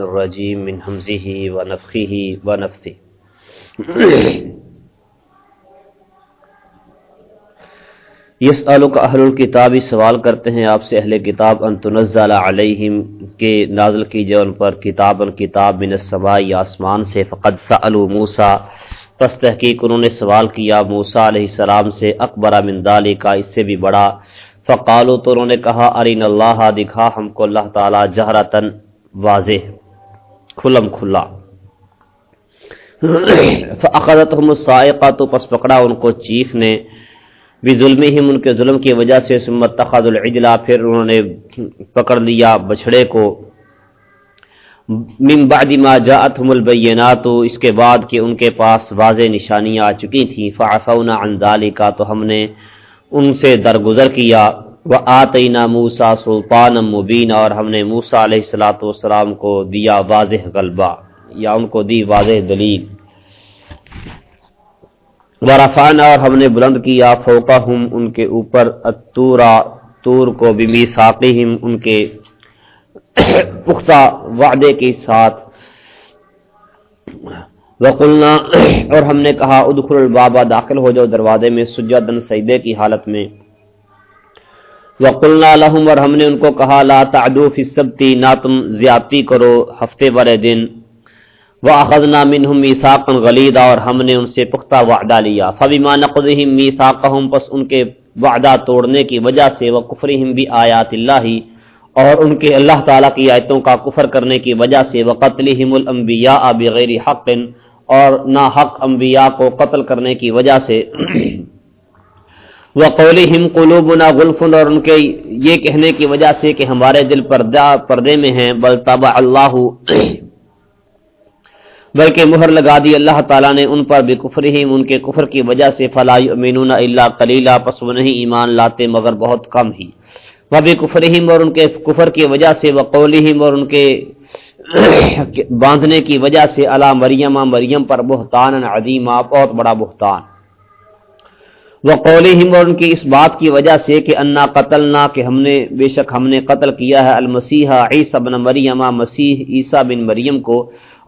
الرجیم من حمزه ونفخه ونفثه. یسالک اہل الکتاب سوال کرتے ہیں آپ سے اہل کتاب، ان تنزل علیہم کے نازل کی کیجیے ان پر کتاب، ان کتاب من السماء، یا آسمان سے، فقد سالوا موسی. پس تحقیق انہوں نے سوال کیا، موسی علیہ السلام سے، اکبر من ذالک اس سے بھی بڑا. فقالوا تو انہوں نے کہا ارین اللہ، دکھا ہم کو اللہ تعالی جہرتن واضح کھلم کھلا۔ فاخذتهم الصاعقه تو پس پکڑا ان کو چیخ نے۔ بھی ظلم ہی ان کے ظلم کی وجہ سے سمت تخذ العجلا پھر انہوں نے پکڑ لیا بچڑے کو۔ من بعد ما جاءتهم البینات، اس کے بعد کہ ان کے پاس واضح نشانیاں آ چکی تھیں۔ فعفونا عن ذلك تو ہم نے ان سے درگزر کیا۔ وآتینا موسی سلطانا مبین اور ہم نے موسی علیہ الصلوۃ والسلام کو دیا واضح غلبہ، یا ان کو دی واضح دلیل۔ ورفعنا اور ہم نے بلند کیا، فوقہم ان کے اوپر التورا، تور کو بمی ساقہم ان کے پختہ وعدے کے ساتھ۔ وقلنا اور ہم نے کہا، ادخل البابا داخل ہو جاؤ دروازے میں سجدن سجدے کی حالت میں۔ وقلنا لهم اور ہم نے ان کو کہا، لا تعدو فی السبت، نہ تم زیادتی کرو ہفتے والے دن۔ واخذنا منهم ميثاقا غليظا، اور ہم نے ان سے پختہ وعدہ لیا۔ فبما نقضهم ميثاقهم، پس ان کے وعدہ توڑنے کی وجہ سے وکفرهم بآیات اللہ اور ان کے اللہ تعالی کی آیتوں کا کفر کرنے کی وجہ سے، وقتلهم الانبیاء بغیر حق، اور نہ حق انبیاء کو قتل کرنے کی وجہ سے۔ وقولهم قلوبنا غلف اور ان کے یہ کہنے کی وجہ سے کہ ہمارے دل پردہ پردے میں ہیں، بل تبع اللہ بلکہ مہر لگا دی اللہ تعالیٰ نے ان پر بھی کفر ان کے کفر کی وجہ سے، فلا یؤمنون الا قلیلا، پس وہ نہیں ایمان لاتے مگر بہت کم ہی۔ وہ بھی کفر اور ان کے کفر کی وجہ سے وقول اور ان کے باندھنے کی وجہ سے اللہ مریم مریم پر بہتان عظیمہ، بہت بڑا بہتان۔ وقولہم، اور ان کی اس بات کی وجہ سے کہ انا قتلنا، کہ ہم نے، بے شک ہم نے قتل کیا ہے المسیح عیسی بن مریم، مسیح عیسی بن مریم کو۔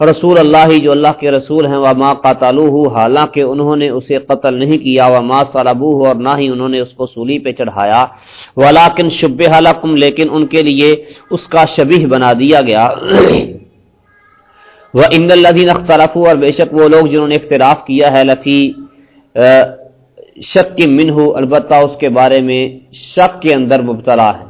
رسول اللہ، جو اللہ کے رسول ہیں، وما قاتلوہ، حالانکہ انہوں نے اسے قتل نہیں کیا، وما صلبوہ اور نہ ہی انہوں نے اس کو سولی پہ چڑھایا۔ ولیکن شبہ لکم، لیکن ان کے لیے اس کا شبیہ بنا دیا گیا۔ وَإِنَّ الَّذِينَ اخْتَلَفُوا، اور بے شک وہ لوگ جنہوں نے اختلاف کیا ہے، لفی شک کی منہ البتہ اس کے بارے میں شک کے اندر مبتلا ہے۔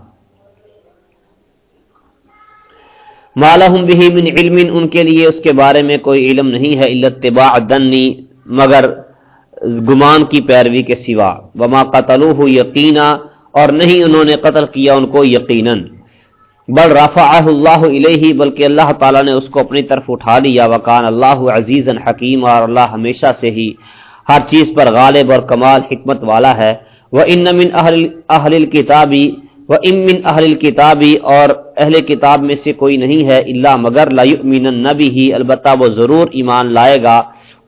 مالہم بھی من علم، ان کے لیے اس کے بارے میں کوئی علم نہیں ہے الاتباع دنی مگر گمان کی پیروی کے سوا۔ وما قتلوہ یقینا اور نہیں انہوں نے قتل کیا ان کو یقیناً۔ بل رفعہ اللہ الیہ بلکہ اللہ تعالیٰ نے اس کو اپنی طرف اٹھا لیا۔ وکان اللہ عزیز حکیم اور اللہ ہمیشہ سے ہی ہر چیز پر غالب اور کمال حکمت والا ہے۔ وہ ان من اہل اہل الکتابی وہ امن اہل کتابی اور اہل کتاب میں سے کوئی نہیں ہے اللہ مگر لا نبی ہی البتہ وہ ضرور ایمان لائے گا۔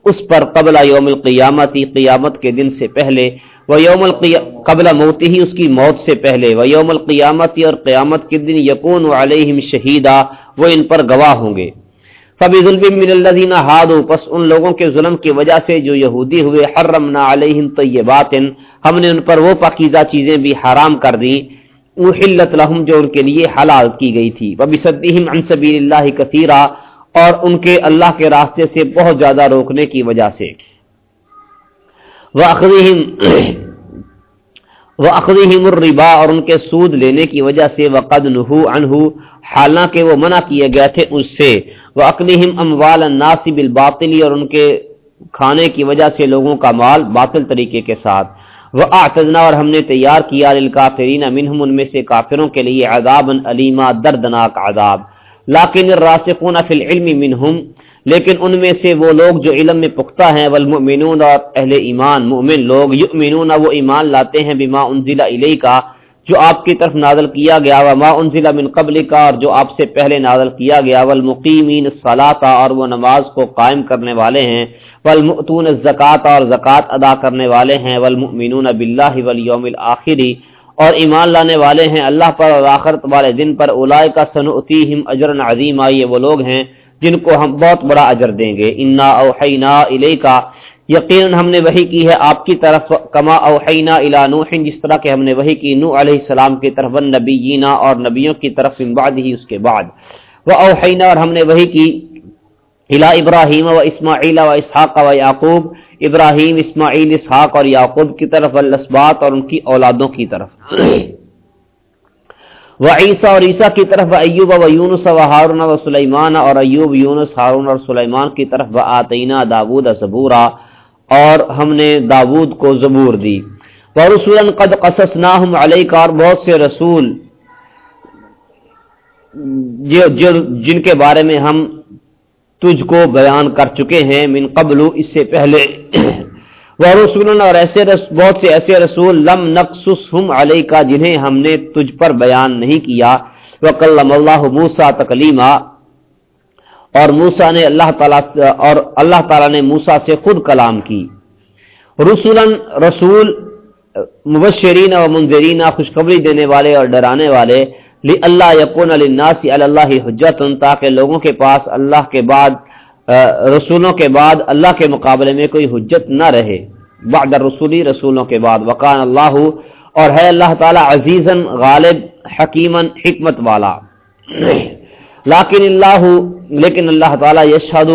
اس پر قبل یوم القیامتی، قیامت کے دن سے پہلے وہ یوم قبل موتی ہی اس کی موت سے پہلے وہ یوم القیامتی اور قیامت کے دن یقون علیہم شہیدہ، وہ ان پر گواہ ہوں گے۔ فبی ظلم من الذین ہادو پس ان لوگوں کے ظلم کی وجہ سے جو یہودی ہوئے، حرمنا علیہم طیبات، ہم نے ان پر وہ پاکیزہ چیزیں بھی حرام کر دی محلت لہم جو ان کے لیے حلال کی گئی تھی۔ وبصدہم عن سبیل اللہ کثیرا اور ان کے اللہ کے راستے سے بہت زیادہ روکنے کی وجہ سے۔ وَأَخْذِهِمْ واخذہم واخذہم الربا اور ان کے سود لینے کی وجہ سے وقد نہو عنہ حالانکہ وہ منع کیے گئے تھے اس سے۔ واقلہم اموال الناس بالباطل اور ان کے کھانے کی وجہ سے لوگوں کا مال باطل طریقے کے ساتھ۔ وہ آتدنا اور ہم نے تیار کیا للکافرین منہم ان میں سے کافروں کے لیے عذاب علیما دردناک عذاب۔ لیکن الراسخون فی العلم منہم لیکن ان میں سے وہ لوگ جو علم میں پختہ ہیں، والمؤمنون اور اہل ایمان، مؤمن لوگ، یؤمنون، وہ ایمان لاتے ہیں بما انزل الیک کا جو آپ کی طرف نازل کیا گیا، وما انزل من قبل کا اور جو آپ سے پہلے نازل کیا گیا، والمقیمین الصلاۃ، اور وہ نماز کو قائم کرنے والے ہیں، والمؤتون الزکات اور زکات ادا کرنے والے ہیں، والمؤمنون باللہ والیوم الاخر، اور ایمان لانے والے ہیں اللہ پر اور آخرت والے دن پر اولائے کا سنتی اجر عظیم آئیے وہ لوگ ہیں جن کو ہم بہت بڑا اجر دیں گے۔ انا اوحینا الیکا یقیناً ہم نے وہی کی ہے آپ کی طرف، کما اوحینا الا نوح، جس طرح کہ ہم نے وہی کی نو علیہ السلام کی طرف نبینا اور نبیوں کی طرف، من بعد ہی اس کے بعد۔ وہ اوحینا اور ہم نے وہی کی الا ابراہیم و اسماعیل و اسحاق و یعقوب ابراہیم اسماعیل اسحاق اور یعقوب کی طرف الاسبات اور ان کی اولادوں کی طرف۔ و عیسیٰ اور عیسیٰ کی طرف و ایوب و یونس و ہارون و سلیمان اور ایوب یونس ہارون اور سلیمان کی طرف و آتینہ داود زبورا اور ہم نے داود کو زبور دی۔ وہ رسول قد قصص ناہم علیہ اور بہت سے رسول جو, جو جن کے بارے میں ہم تجھ کو بیان کر چکے ہیں من قبل اس سے پہلے۔ وہ رسول اور ایسے رس، بہت سے ایسے رسول لم نقص ہم علیہ کا جنہیں ہم نے تجھ پر بیان نہیں کیا۔ وہ اللہ موسا تکلیمہ اور موسا نے اللہ تعالیٰ اور اللہ تعالیٰ نے موسا سے خود کلام کی۔ رسول رسول، مبشرین و منظرین خوشخبری دینے والے اور ڈرانے والے۔ لی اللہ یقون الناسی اللہ حجت تاکہ لوگوں کے پاس اللہ کے بعد رسولوں کے بعد اللہ کے مقابلے میں کوئی حجت نہ رہے۔ بعد رسولی رسولوں کے بعد. وقان اللہ، اور ہے اللہ تعالی عزیزن غالب حکیمن حکمت والا. لیکن اللہ لیکن اللہ تعالیٰ یشہد،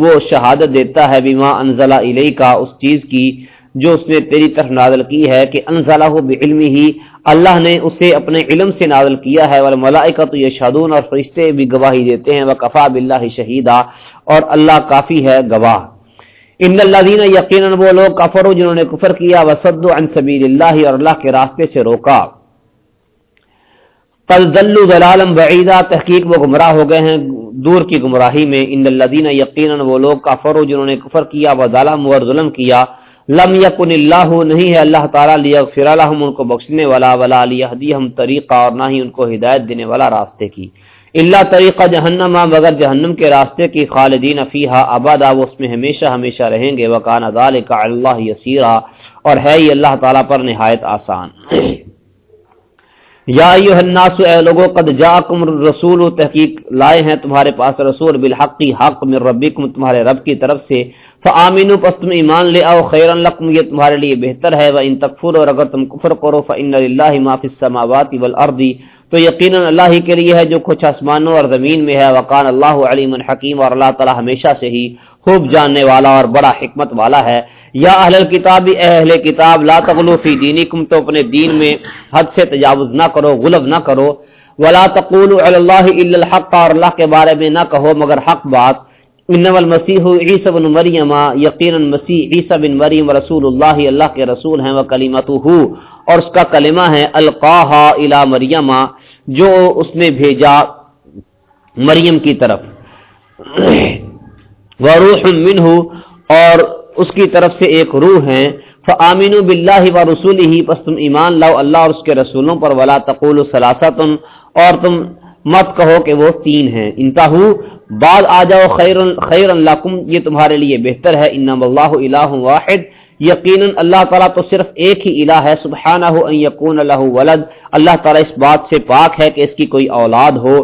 وہ شہادت دیتا ہے بیما انزلہ علیہ کا اس چیز کی جو اس نے تیری طرف نازل کی ہے، کہ انزلہ بعلم ہی اللہ نے اسے اپنے علم سے نازل کیا ہے، والملائکۃ یشهدون اور فرشتے بھی گواہی دیتے ہیں وکفا باللہ شہیدا، اور اللہ کافی ہے، گواہ. ان الذين یقینا وہ لوگ کفروا جنہوں نے کفر کیا، وصدوا عن سبیل اللہ اور اللہ کے راستے سے روکا۔ قد ضلوا ضلالا بعیدا تحقیق وہ گمراہ ہو گئے ہیں دور کی گمراہی میں۔ ان الذين یقینا وہ لوگ کفروا جنہوں نے کفر کیا و وظلم اور ظلم کیا۔ لم یکن اللہ نہیں ہے اللہ تعالیٰ لیغفر لهم، ان کو بخشنے والا، ولا لیہدیہم طریقہ اور نہ ہی ان کو ہدایت دینے والا راستے کی۔ اللہ طریقہ جہنم، مگر جہنم کے راستے کی خالدین فیہا ابدا، وہ اس میں ہمیشہ ہمیشہ رہیں گے وکان ذالک اللہ یسیرا، اور ہے یہ اللہ تعالیٰ پر نہایت آسان۔ یا ایوہ الناس، اے لوگو، قد جاکم رسول تحقیق لائے ہیں تمہارے پاس رسول بالحقی حق من ربکم، تمہارے رب کی طرف سے۔ فآمینو، پس تم ایمان لے آؤ خیرن لکم، یہ تمہارے لیے بہتر ہے۔ وَإِن تکفر اور اگر تم کفر کرو، فَإِنَّ لِلَّهِ مَا فِي السَّمَاوَاتِ وَالْأَرْضِ۔ تو یقیناً اللہ ہی کے لیے ہے جو کچھ آسمانوں اور زمین میں ہے وقان اللہ علیم الحکیم اور اللہ تعالی ہمیشہ سے ہی خوب جاننے والا اور بڑا حکمت والا ہے۔ یا اہل کتاب اہل کتاب، لا تغلو فی دینکم، تو اپنے دین میں حد سے تجاوز نہ کرو، غلب نہ کرو۔ ولا تقولوا علی اللہ الا الحق اور اللہ کے بارے میں نہ کہو مگر حق بات انما المسیح عیسی بن مریم یقینا مسیح عیسی بن مریم رسول اللہ اللہ کے رسول ہیں وہ کلمتہ اور اس کا کلمہ ہے القاہا الی مریم جو اس نے بھیجا مریم کی طرف۔ وروح منہ، اور اس کی طرف سے ایک روح ہیں فآمنوا باللہ و رسولہ پس تم ایمان لاؤ اللہ اور اس کے رسولوں پر، ولا تقولوا ثلاثه اور تم مت کہو کہ وہ تین ہیں۔ انتہو بعد آ جاؤ خیر خیر اللہ یہ تمہارے لیے بہتر ہے۔ انم اللہ الہ واحد۔ یقینا اللہ تعالیٰ تو صرف ایک ہی الہ ہے۔ سبحانہ ان یکون اللہ ولد۔ اللہ تعالیٰ اس بات سے پاک ہے کہ اس کی کوئی اولاد ہو۔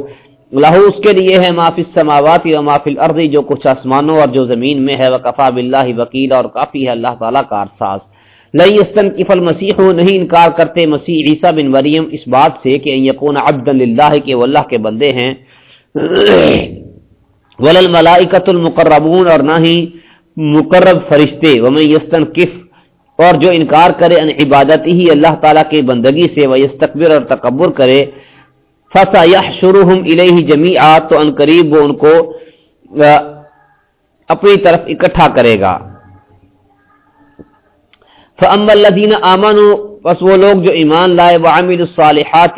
لہو اس کے لیے ہے ما فی السماوات و ما الارض، جو کچھ آسمانوں اور جو زمین میں ہے۔ وکفا باللہ وکیل اور کافی ہے اللہ تعالیٰ کا ارساس لئیستن کفل مسیح نہیں انکار کرتے مسیح عیسیٰ بن مریم اس بات سے کہ ان یکون عبدا للہ، کہ وہ اللہ کے بندے ہیں۔ ولل ملائکت المقربون، اور نہ ہی مقرب فرشتے، ومن یستن کف اور جو انکار کرے، ان عبادت ہی اللہ تعالیٰ کی بندگی سے وہ یستکبر اور تکبر کرے فسا یہ یحشرهم الیہ جمیعا تو ان قریب وہ ان کو اپنی طرف اکٹھا کرے گا۔ فَأَمَّا الَّذِينَ آمَنُوا، پس وہ لوگ جو ایمان لائے، وَعَمِلُوا الصَّالِحَاتِ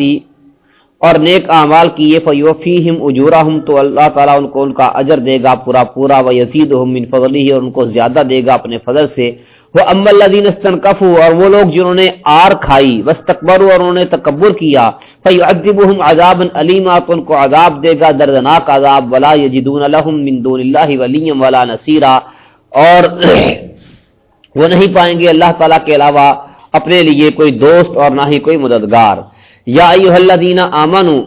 اور نیک اعمال کیے، فیوفیہم اجورہم، تو اللہ تعالیٰ ان کو ان کا اجر دے گا پورا پورا و ویزیدہم من فضلہ، اور ان کو زیادہ دے گا اپنے فضل سے۔ وہ اما الذین استنکفوا، اور وہ لوگ جنہوں نے آر کھائی، واستکبروا، اور انہوں نے تکبر کیا، فیعذبہم عذابا علیما تو ان کو عذاب دے گا، دردناک عذاب، ولا یجدون لهم من دون اللہ ولیا ولا نصیرا۔ اور وہ نہیں پائیں گے اللہ تعالیٰ کے علاوہ اپنے لیے کوئی دوست اور نہ ہی کوئی مددگار۔ یا ایوہ الذین آمنو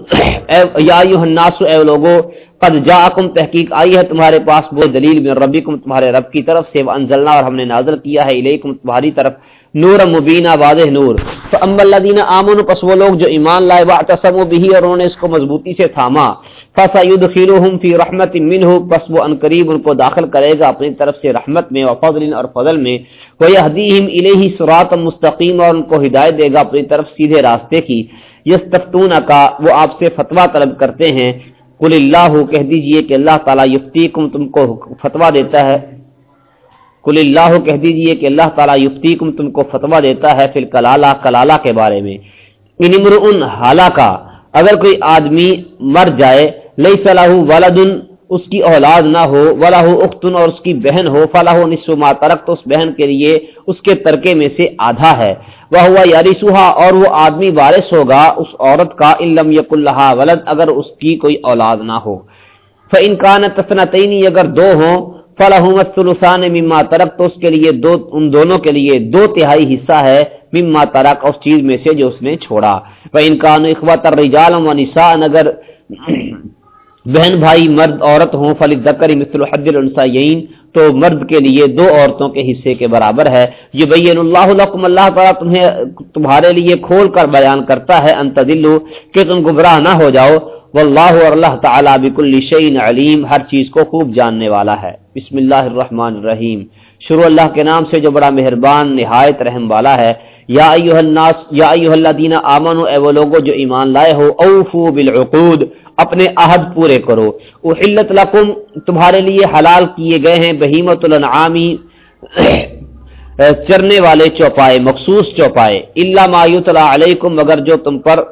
یا ایوہ الناس اے لوگو قد جاءکم تحقیق آئی ہے تمہارے پاس وہ دلیل من ربکم، تمہارے رب کی طرف سے وانزلنا اور ہم نے نازل کیا ہے الیکم، تمہاری طرف نور، مبینہ، واضح نور۔ فاما الذین آمنوا، پس وہ لوگ جو ایمان لائے، واعتصموا به، اور انہوں نے اس کو مضبوطی سے تھاما۔ فسيدخلهم فی رحمت منه، پس وہ ان قریب ان کو داخل کرے گا اپنی طرف سے رحمت میں، وفضل اور فضل میں۔ ويهديهم الیہ صراطا مستقیم اور ان کو ہدایت دے گا اپنی طرف سیدھے راستے کی۔ یستفتون کا وہ آپ سے فتوی طلب کرتے ہیں۔ قل اللہ کہہ دیجیے کہ اللہ تعالیٰ یفتیکم تم کو فتویٰ دیتا ہے۔ کل اللہ کہہ دیجیے کہ اللہ تعالیٰ یفتیکم تم کو فتویٰ دیتا ہے فی کلالہ کلالہ کے بارے میں۔ یعنی انمر ان حالہ کا اگر کوئی آدمی مر جائے لئی صلاح ولدن اس کی اولاد نہ ہو ولاح اختن اور اس کی بہن ہو فلاح نصف ما ترک تو اس بہن کے لیے اس کے ترکے میں سے آدھا ہے۔ وہ ہوا یاری سوہا اور وہ آدمی وارث ہوگا، اس عورت کا علم یق اللہ ولد، اگر اس کی کوئی اولاد نہ ہو۔ فنکان تسنتینی اگر دو ہوں فلاح مسلسان مما ترک تو اس کے لیے دو، ان دونوں کے لیے دو تہائی حصہ ہے، مما ترک اس چیز میں سے جو اس نے چھوڑا۔ وہ انکان اخوات الرجال و نسان اگر بہن بھائی مرد عورت ہوں، فلی دکر مثل حد النسین تو مرد کے لیے دو عورتوں کے حصے کے برابر ہے۔ یہ بین اللہ لکم، اللہ تعالیٰ تمہیں تمہارے لیے کھول کر بیان کرتا ہے انت دلو کہ تم گمراہ نہ ہو جاؤ۔ واللہ اور اللہ تعالیٰ بکل شعین علیم، ہر چیز کو خوب جاننے والا ہے۔ بسم اللہ الرحمن الرحیم۔ شروع اللہ کے نام سے جو بڑا مہربان، نہایت رحم والا ہے۔ یا ایوہ الناس، یا ایوہ اللہ دین آمنو اے وہ لوگو جو ایمان لائے ہو، اوفو بالعقود۔ اپنے عہد پورے کرو۔ احلت لکم تمہارے لیے حلال کیے گئے ہیں بہیمت الانعامی، چرنے والے چوپائے، مخصوص چوپائے۔ اللہ ما یتلا علیکم مگر جو تم پر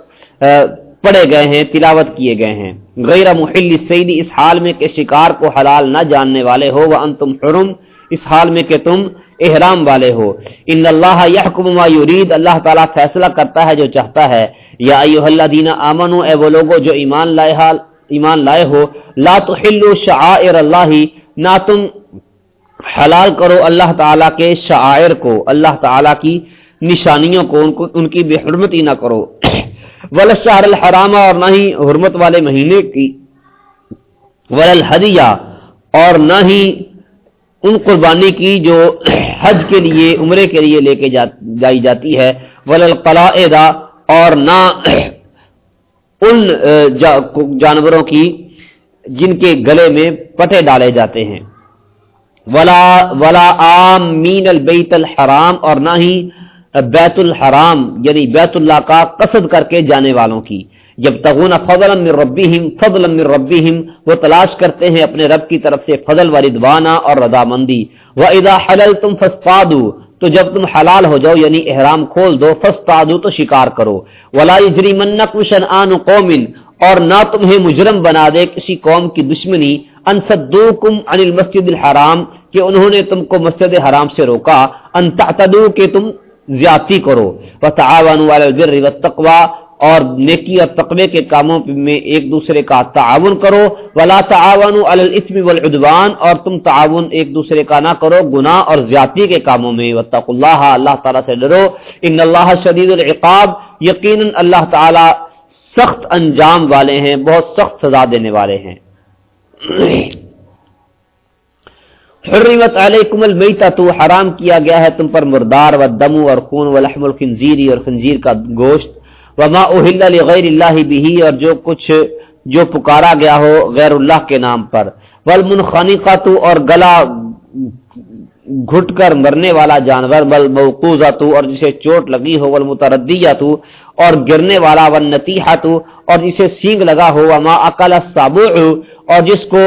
پڑے گئے ہیں، تلاوت کیے گئے ہیں۔ غیر محل سیدی اس حال میں کہ شکار کو حلال نہ جاننے والے ہو وانتم حرم۔ اس حال میں کہ تم احرام والے ہو۔ ان اللہ یحکم ما یرید اللہ تعالی فیصلہ کرتا ہے جو چاہتا ہے۔ یا ایھا الذین آمنو اے وہ لوگو جو ایمان لائے حال ایمان لائے ہو لا تحلوا شعائر اللہ نہ تم حلال کرو اللہ تعالی کے شعائر کو اللہ تعالی کی نشانیوں کو ان, کو ان کی بے حرمتی نہ کرو۔ ول شہر الحرام اور نہ ہی حرمت والے مہینے کی ول الحدیہ اور نہ ہی ان قربانی کی جو حج کے لیے، عمرے کے لیے لے کے جائی جاتی ہے۔ ولقلا اور نہ ان جانوروں کی جن کے گلے میں پٹے ڈالے جاتے ہیں۔ ولا ولا عام مین البیت الحرام اور نہ ہی بیت الحرام یعنی بیت اللہ کا قصد کر کے جانے والوں کی۔ جب تغون فضل من ربیم فضل من ربیم وہ تلاش کرتے ہیں اپنے رب کی طرف سے فضل و ردوانہ اور رضامندی۔ وہ ادا حلل تم تو جب تم حلال ہو جاؤ یعنی احرام کھول دو فسطادو تو شکار کرو۔ ولا جری منک شنآن قومن اور نہ تمہیں مجرم بنا دے کسی قوم کی دشمنی۔ ان صدوکم عن المسجد الحرام، کہ انہوں نے تم کو مسجد حرام سے روکا۔ ان تعتدو کہ تم زیادتی کرو۔ وتعاونوا علی البر والتقوى اور نیکی اور تقوی کے کاموں میں ایک دوسرے کا تعاون کرو۔ ولا تعاون الاثم والعدوان اور تم تعاون ایک دوسرے کا نہ کرو، گناہ اور زیادتی کے کاموں میں۔ واتقوا اللہ اللہ تعالی سے ڈرو۔ ان اللہ شدید العقاب۔ یقینا اللہ تعالی سخت انجام والے ہیں، بہت سخت سزا دینے والے ہیں۔ حرمت علیکم المیتہ حرام کیا گیا ہے تم پر مردار و دم اور خون و لحم الخنزیری اور خنزیر کا گوشت۔ وما اہل لغیر اللہ بھی اور جو کچھ جو پکارا گیا ہو غیر اللہ کے نام پر۔ والمنخنقۃ اور گلا گھٹ کر مرنے والا جانور۔ بل موقوزہ تو اور جسے چوٹ لگی ہو۔ والمتردیہ تو اور گرنے والا۔ والنتیحہ تو اور جسے سینگ لگا ہو۔ وما اکل السابع اور جس کو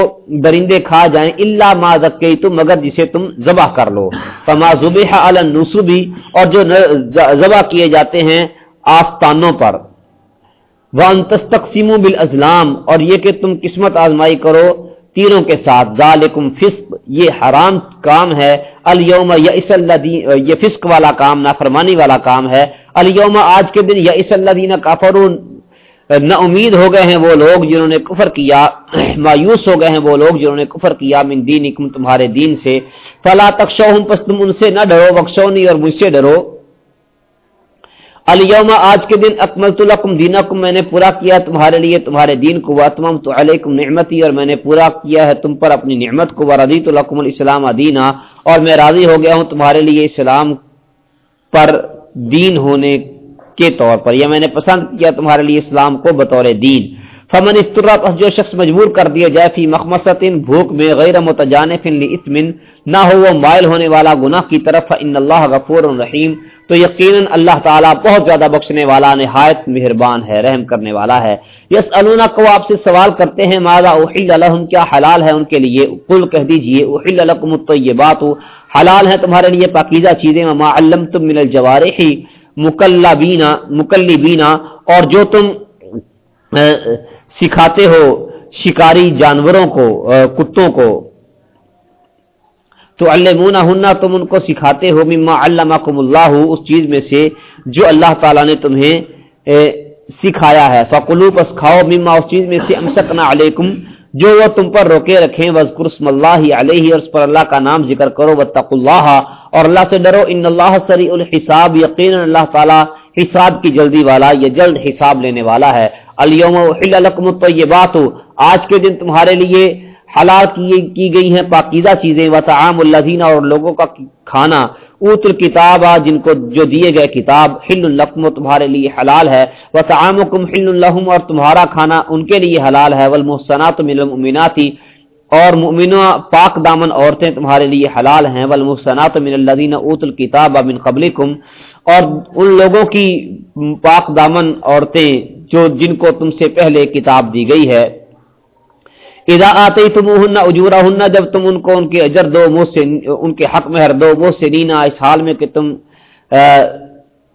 درندے کھا جائیں۔ الا ما ذکیتم مگر جسے تم ذبح کر لو۔ فما ذبح علی النصب اور جو ذبح کیے جاتے ہیں۔ آستانوں پر۔ وان تستقسیم بالازلام اور یہ کہ تم قسمت آزمائی کرو تیروں کے ساتھ۔ ذالکم فسق، یہ حرام کام ہے۔ الیوم یئس الذین یہ فسق والا کام، نافرمانی والا کام ہے۔ الیوم آج کے دن یئس الذین کفرون نہ امید ہو گئے ہیں وہ لوگ جنہوں نے کفر کیا۔ مایوس ہو گئے ہیں وہ لوگ جنہوں نے کفر کیا من دینکم، تمہارے دین سے۔ فلا تخشوہم پس تم ان سے نہ ڈرو بخشونی اور مجھ سے ڈرو۔ الیوم آج کے دن اکملت لکم دینکم، میں نے پورا کیا تمہارے لیے، تمہارے دین کو واتمم تو علیکم نعمتی، اور میں نے پورا کیا ہے تم پر اپنی نعمت کو، ورضیت لکم الاسلام دینا اور میں راضی ہو گیا ہوں تمہارے لیے اسلام پر دین ہونے کے طور پر۔ یا میں نے پسند کیا تمہارے لیے اسلام کو بطور دین۔ فمن استرا پس جو شخص مجبور کر دیا جائے فی مخمصت بھوک میں غیر متجانف لاسم نہ ہو وہ مائل ہونے والا گناہ کی طرف ان اللہ غفور رحیم تو یقینا اللہ تعالیٰ بہت زیادہ بخشنے والا، نہایت مہربان ہے، رحم کرنے والا ہے۔ یس النا کو آپ سے سوال کرتے ہیں، ماذا احل لهم؟ کیا حلال ہے ان کے لیے؟ قل، کہہ دیجیے احل لكم الطیبات حلال ہے تمہارے لیے پاکیزہ چیزیں، وما علمتم من الجوارح۔ مکلبینا مکلبینا اور جو تم سکھاتے ہو شکاری جانوروں کو کتوں کو۔ تو اللہ ہننا تم ان کو سکھاتے ہو، مما علمکم اللہ، اس چیز میں سے جو اللہ تعالیٰ نے تمہیں سکھایا ہے۔ فقلو، پس کھاؤ، مما، اس چیز میں سے امسکنا علیکم، جو وہ تم پر روکے رکھیں۔ وذکر اسم اللہ علیہ، اور اس پر اللہ کا نام ذکر کرو۔ وتق اللہ، اور اللہ سے ڈرو، ان اللہ سری الحساب، یقینا اللہ تعالی حساب کی جلدی والا یہ جلد حساب لینے والا ہے۔ الیوم احل لکم الطیبات، آج کے دن تمہارے لیے حلال کی گئی ہیں پاکیزہ چیزیں و تعام الذین اور لوگوں کا کھانا۔ اوت الکتاب، جن کو جو دیے گئے کتاب، حل القم تمہارے لیے حلال ہے۔ و تعامکم حل الحم اور تمہارا کھانا ان کے لیے حلال ہے۔ والمحسنات من المؤمنات، اور مؤمنہ پاک دامن عورتیں تمہارے لیے حلال ہیں۔ والمحسنات من الذین اوت الکتاب من قبلکم، اور ان لوگوں کی پاک دامن عورتیں جو جن کو تم سے پہلے کتاب دی گئی ہے۔ اذا آتے تم اجورا ہننا جب تم ان کو ان کے اجر دو مجھ سے ان کے حق میں دو مجھ سے نینا اس حال میں کہ تم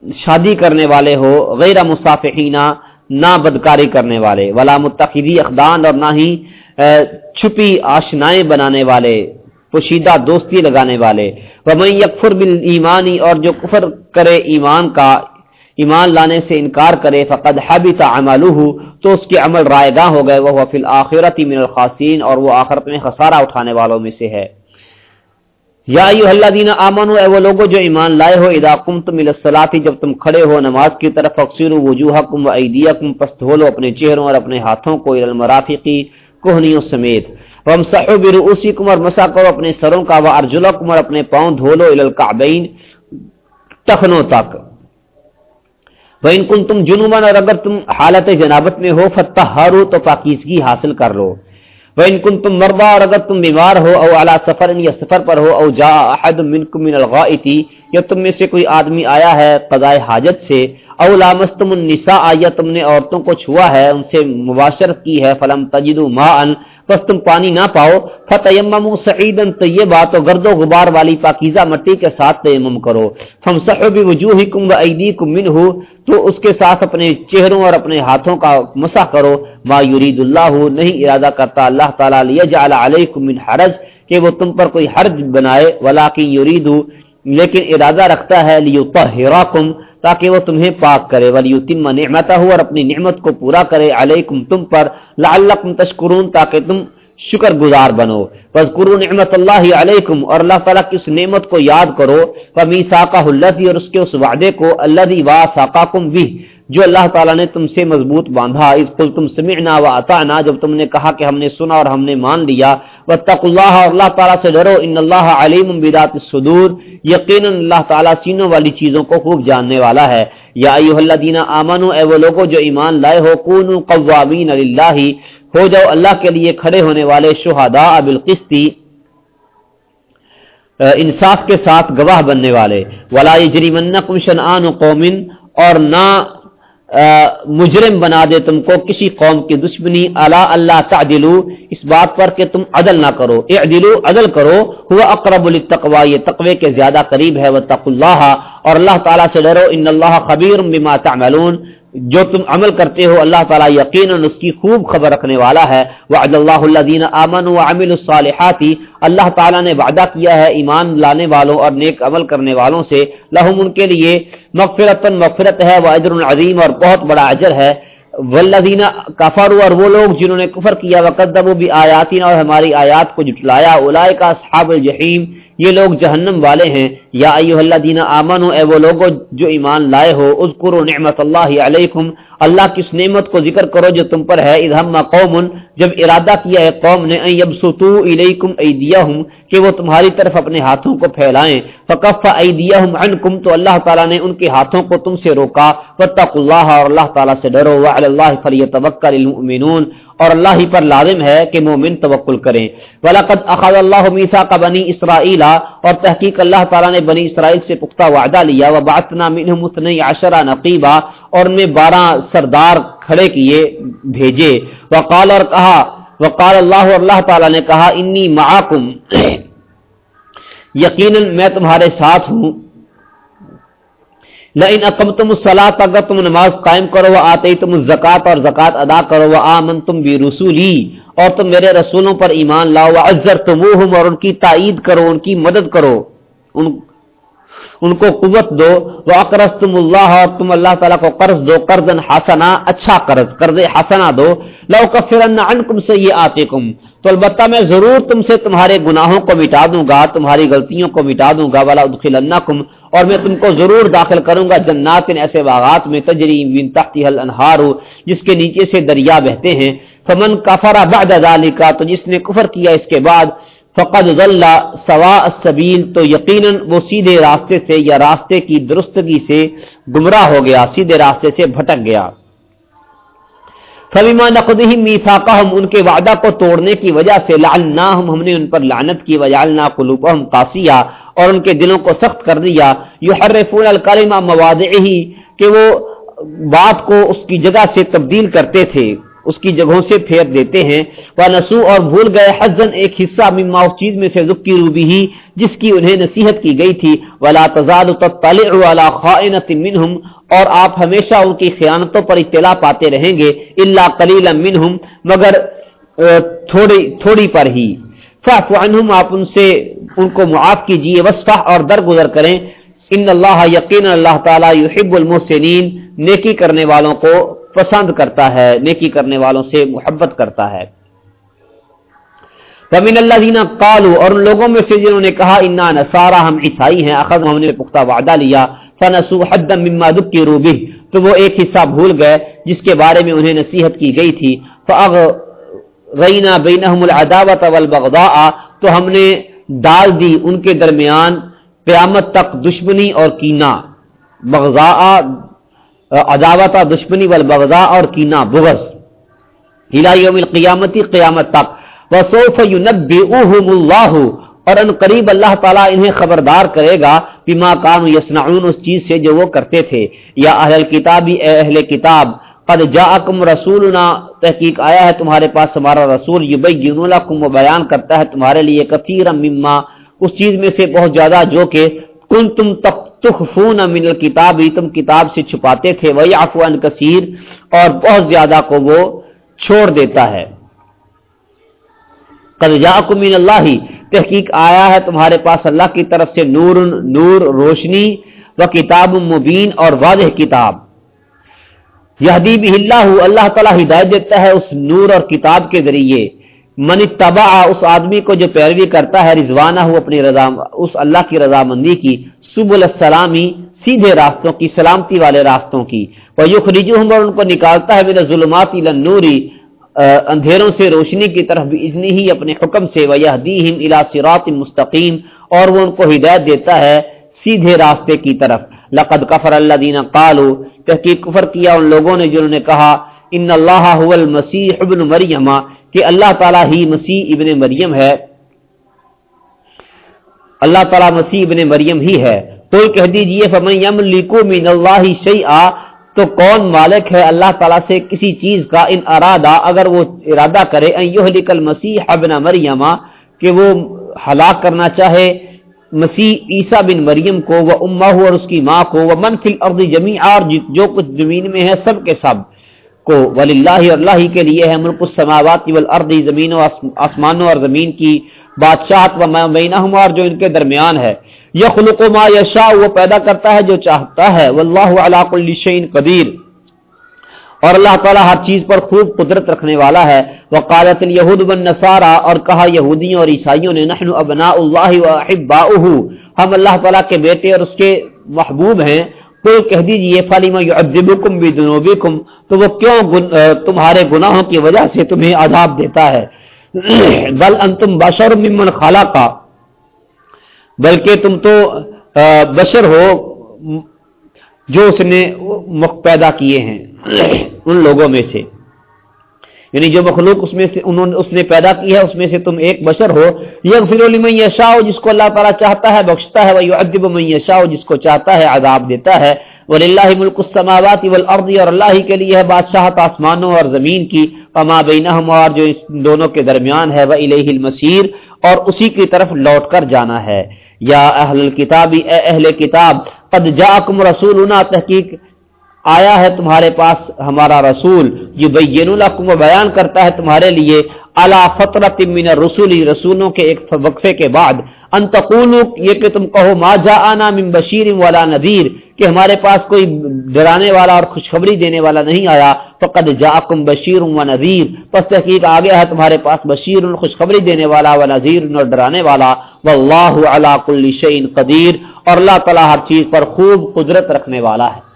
شادی کرنے والے ہو، غیر مسافحینہ نہ بدکاری کرنے والے، ولا متخدی اقدان اور نہ ہی چھپی آشنائیں بنانے والے، پوشیدہ دوستی لگانے والے۔ وہ یکفر بل ایمانی اور جو کفر کرے ایمان کا ایمان لانے سے انکار کرے، فقد حبط عمله تو اس کے عمل رائے گاہ ہو گئے وہ فی الاخرۃ من الخاسین اور وہ آخرت میں خسارہ اٹھانے والوں میں سے ہے۔ یا ایھا الذین آمنوا، اے وہ لوگوں جو ایمان لائے ہو، اذا قمتم الى الصلاۃ جب تم کھڑے ہو نماز کی طرف، فاغسلوا وجوهکم وایدیکم پس دھو لو اپنے چہروں اور اپنے ہاتھوں کو الى المرافق کوہنیوں سمیت۔ وامسحوا برؤوسکم، اور مسح کرو اپنے سروں کا، وارجلکم، اور اپنے پاؤں دھو لو الى ٹخنوں تک۔ وہ ان کن تم جنوباً اور اگر تم حالت جنابت میں ہو فتح ہو تو پاکیزگی حاصل کر لو۔ وہ ان کن تم مربع اور اگر تم بیمار ہو او اعلیٰ سفر یا سفر پر ہو او جا احد منکم من الغائطی یا تم میں سے کوئی آدمی آیا ہے قضائے حاجت سے او لامستم النساء یا تم نے عورتوں کو چھوا ہے، ان سے مباشرت کی ہے، فلم تجدو ماء، بس تم پانی نہ پاؤ۔ فتیمموا سعیدا طیبا تو گرد و غبار والی پاکیزہ مٹی کے ساتھ تیمم کرو۔ فمسحوا بوجوہکم وایدیکم منه، تو اس کے ساتھ اپنے چہروں اور اپنے ہاتھوں کا مسح کرو۔ ما یرید اللہ نہیں ارادہ کرتا، اللہ تعالی لیجعل علیکم من حرج، کہ وہ تم پر کوئی حرج بنائے ولکن یرید لیکن ارادہ رکھتا ہے لیطہراکم تاکہ وہ تمہیں پاک کرے ولیتم نعمتہ اور اپنی نعمت کو پورا کرے علیکم تم پر لعلکم تشکرون تاکہ تم شکر گزار بنو۔ بس نعمت اللہ علیکم اور اللہ تعالیٰ کی اس نعمت کو یاد کرو۔ فمی ساقہ اللہ اور اس کے اس وعدے کو اللہ وا ساقاکم بھی جو اللہ تعالیٰ نے تم سے مضبوط باندھا اس پل تم سمعنا و اطعنا جب تم نے کہا کہ ہم نے سنا اور ہم نے مان لیا، واتقوا اللہ اور اللہ تعالیٰ سے ڈرو، ان اللہ علیم بذات الصدور، یقینا اللہ تعالیٰ سینوں والی چیزوں کو خوب جاننے والا ہے۔ یا ایھا الذین آمنو، اے وہ لوگوں جو ایمان لائے ہو کونوا قوامین للہ، ہو جاؤ اللہ کے لیے کھڑے ہونے والے شہداء بالقسط، انصاف کے ساتھ گواہ بننے والے۔ ولا یجرمنکم شنآن قوم، اور نہ مجرم بنا دے تم کو، کسی قوم کی دشمنی اللہ اللہ تعدلو، اس بات پر کہ تم عدل نہ کرو۔ اعدلو، عدل کرو۔ ہوا اقرب التقوا یہ تقوی کے زیادہ قریب ہے وہ اللہ، اور اللہ تعالیٰ سے ڈرو، ان اللہ خبیر بما تعملون۔ جو تم عمل کرتے ہو، اللہ تعالیٰ یقیناً اس کی خوب خبر رکھنے والا ہے۔ وعد اللہ امن و وعملوا الصالحاتی اللہ تعالیٰ نے وعدہ کیا ہے ایمان لانے والوں اور نیک عمل کرنے والوں سے۔ لہم ان کے لیے مغفرت مغفرت ہے، وہ اجر عظیم اور بہت بڑا اجر ہے۔ ولدینہ کفر اور وہ لوگ جنہوں نے کفر کیا وقدب و بھی آیاتین اور ہماری آیات کو جٹلایا اولائے کا اصحاب الجحیم، یہ لوگ جہنم والے ہیں۔ یا ایوہ اللہ دینہ آمن اے وہ لوگو جو ایمان لائے ہو، اذکروا نعمت اللہ علیکم، اللہ کی اس نعمت کو ذکر کرو جو تم پر ہے۔ اذہم قوم جب ارادہ کیا ہے قوم نے یبسطو الیکم ایدیہم، کہ وہ تمہاری طرف اپنے ہاتھوں کو پھیلائیں۔ فکف ایدیہم عنکم، تو اللہ تعالی نے ان کے ہاتھوں کو تم سے روکا۔ واتقوا اللہ اور اللہ تعالی سے ڈرو۔ وعلی اللہ فلیتوکل المؤمنون۔ اور اللہ ہی پر لازم ہے کہ مومن توکل کریں۔ ولاقد وَلَقَدْ أَخَذَ اللَّهُ مِيثَاقَ بَنِي إِسْرَائِيلَ، اور تحقیق اللہ تعالیٰ نے بنی اسرائیل سے پختہ وعدہ لیا۔ وَبَعَثْنَا مِنْهُمْ اثْنَيْ عَشَرَ نَقِيبًا، اور ان میں بارہ سردار کھڑے کیے، بھیجے۔ وقال اور کہا، وقال اللہ، اور اللہ تعالیٰ نے کہا انی معاکم یقیناً میں تمہارے ساتھ ہوں۔ لئن اقمتم الصلاۃ، اگر تم نماز قائم کرو وہ آتے تم زکات اور زکات ادا کرو وہ آمن تم بھی رسولی اور تم میرے رسولوں پر ایمان لاؤ عزر تم اور ان کی تائید کرو، ان کی مدد کرو، ان ان کو قوت دو وہ اقرض تم اللہ، اور تم اللہ تعالیٰ کو قرض دو قرض حسنا اچھا قرض قرض حسنا دو لو کفرن عنکم سے تو البتہ میں ضرور تم سے تمہارے گناہوں کو مٹا دوں گا، تمہاری غلطیوں کو مٹا دوں گا والا ادخلنکم اور میں تم کو ضرور داخل کروں گا جنات، ان ایسے باغات میں تجری من حل انہار جس کے نیچے سے دریا بہتے ہیں۔ فمن کفر بعد ذالک تو جس نے کفر کیا اس کے بعد، فقد ضل سوا السبیل تو یقیناً وہ سیدھے راستے سے یا راستے کی درستگی سے گمراہ ہو گیا، سیدھے راستے سے بھٹک گیا۔ فبما نقضهم ميثاقهم، ان کے وعدہ کو توڑنے کی وجہ سے لعناهم ہم نے ان پر لعنت کی، وجعلنا قلوبهم قاسیہ اور ان کے دلوں کو سخت کر دیا۔ يحرفون الكلمه مواضعه، کہ وہ بات کو اس کی جگہ سے تبدیل کرتے تھے۔ اس کی جگہوں سے پھیر دیتے ہیں۔ وہ نسو اور بھول گئے حزن ایک حصہ مما اس چیز میں سے ذکی روبی ہی جس کی انہیں نصیحت کی گئی تھی۔ ولا تزال تطلع على خائنۃ منهم، اور آپ ہمیشہ ان کی خیانتوں پر اطلاع پاتے رہیں گے۔ الا قليلا منهم، مگر تھوڑی تھوڑی پر ہی۔ فاعف عنهم، آپ ان سے، ان کو معاف کیجیے وصفح اور درگزر کریں۔ ان اللہ یقین اللہ تعالی یحب المحسنین، نیکی کرنے والوں کو پسند کرتا ہے، نیکی کرنے والوں سے محبت کرتا ہے۔ ومن اللہ دینا کالو اور ان لوگوں میں سے جنہوں نے کہا، انا نسارا ہم عیسائی ہیں اخذ ہم نے پختہ وعدہ لیا۔ فنسو حد مما کی روبی تو وہ ایک حصہ بھول گئے، جس کے بارے میں انہیں نصیحت کی گئی تھی۔ فاغ رینا بینہم العداوت والبغضاء۔ تو ہم نے ڈال دی ان کے درمیان قیامت تک دشمنی اور کینا بغضاء عداوت اور دشمنی والبغضاء اور کینا بغض۔ الى یوم القیامتی قیامت تک۔ وسوف ينبئهم اللہ، اور ان قریب اللہ تعالیٰ انہیں خبردار کرے گا بما كانوا يصنعون اس چیز سے جو وہ کرتے تھے۔ یا اہل کتابی اے اہل کتاب، قد جاءکم رسولنا، تحقیق آیا ہے تمہارے پاس، ہمارا رسول یبین لکم و بیان کرتا ہے تمہارے لیے کثیرا مما۔ اس چیز میں سے بہت زیادہ جو کہ کن تم تک تخفون من الکتاب تم کتاب سے چھپاتے تھے وہی افوان کثیر، اور بہت زیادہ کو وہ چھوڑ دیتا ہے۔ قد من اللہ تحقیق آیا ہے تمہارے پاس اللہ کی طرف سے نور نور روشنی و کتاب مبین، اور واضح کتاب۔ یہدی بھی اللہ اللہ تعالی ہدایت دیتا ہے اس نور اور کتاب کے ذریعے۔ من تبا اس آدمی کو جو پیروی کرتا ہے، رضوانہ ہو اپنی رضا، اس اللہ کی رضامندی کی سب السلامی سیدھے راستوں کی، سلامتی والے راستوں کی۔ وہ یخ اور ان کو نکالتا ہے میرا ظلمات نوری اندھیروں سے روشنی کی طرف بھی ازنی ہی اپنے حکم سے۔ وہ دیم الاسرات مستقیم اور وہ ان کو ہدایت دیتا ہے سیدھے راستے کی طرف۔ لقد کفر اللہ دینا کالو تحقیق کفر کیا ان لوگوں نے، جنہوں نے کہا ان اللہ هو المسیح ابن مریم کہ اللہ تعالی ہی مسیح ابن مریم ہے۔ اللہ تعالی مسیح ابن مریم ہی ہے۔ تو کہہ دیجیے، فمن یملک من اللہ شیئا، تو کون مالک ہے اللہ تعالیٰ سے کسی چیز کا ان ارادہ، اگر وہ ارادہ کرے ان یہلک المسیح ابن مریم، کہ وہ ہلاک کرنا چاہے مسیح عیسیٰ بن مریم کو وہ امہ اور اس کی ماں کو وہ من فی الارض جمیعا اور جو کچھ زمین میں ہے، سب کے سب۔ کو ولی اللہ اللہ ہی کے لیے ہے ملک السماوات والارض زمین و آسمانوں اور زمین کی بادشاہت و بینہما اور جو ان کے درمیان ہے۔ یخلق ما یشاء، وہ پیدا کرتا ہے جو چاہتا ہے۔ واللہ علی کل شیء قدیر۔ اور اللہ تعالیٰ ہر چیز پر خوب قدرت رکھنے والا ہے۔ وہ قالت یہود اور کہا یہودیوں اور عیسائیوں نے، نحن ابنا اللہ و ہم اللہ تعالیٰ کے بیٹے اور اس کے محبوب ہیں۔ کوئی کہہ دیجیے فالما یعذبکم بذنوبکم تو وہ کیوں تمہارے گناہوں کی وجہ سے تمہیں عذاب دیتا ہے؟ بل انتم بشر ممن خلقا، بلکہ تم تو بشر ہو، جو اس نے پیدا کیے ہیں ان لوگوں میں سے۔ یعنی جو مخلوق اس میں سے انہوں نے اس نے پیدا کی ہے، اس میں سے تم ایک بشر ہو۔ یہ فر میں شاہ جس کو اللہ تعالیٰ چاہتا ہے، بخشتا ہے وہ ادب میں شاہ جس کو چاہتا ہے، عذاب دیتا ہے۔ ولی اللہ ملک السماوات والارض اور اللہ ہی کے لیے ہے بادشاہت آسمانوں اور زمین کی۔ پما بینہم اور جو اس دونوں کے درمیان ہے۔ وہ الہ المسیر اور اسی کی طرف لوٹ کر جانا ہے۔ یا اہل الكتاب اے اہل کتاب، قد جاءکم رسولنا، تحقیق آیا ہے تمہارے پاس ہمارا رسول یہ بین الحکم بیان کرتا ہے تمہارے لیے اللہ فطرت من رسولی رسولوں کے ایک وقفے کے بعد انتقول یہ کہ تم کہو، ما جا آنا من بشیر والا نذیر، کہ ہمارے پاس کوئی ڈرانے والا اور خوشخبری دینے والا نہیں آیا، فقد جاکم بشیر و نذیر، پس تحقیق آ گیا ہے تمہارے پاس بشیر، خوشخبری دینے والا و نذیر اور ڈرانے والا، واللہ علی کل شیء قدیر، اور اللہ تعالی ہر چیز پر خوب قدرت رکھنے والا ہے۔